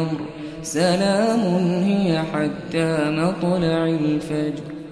من كل أمر سلام هي حتى مطلع الفجر.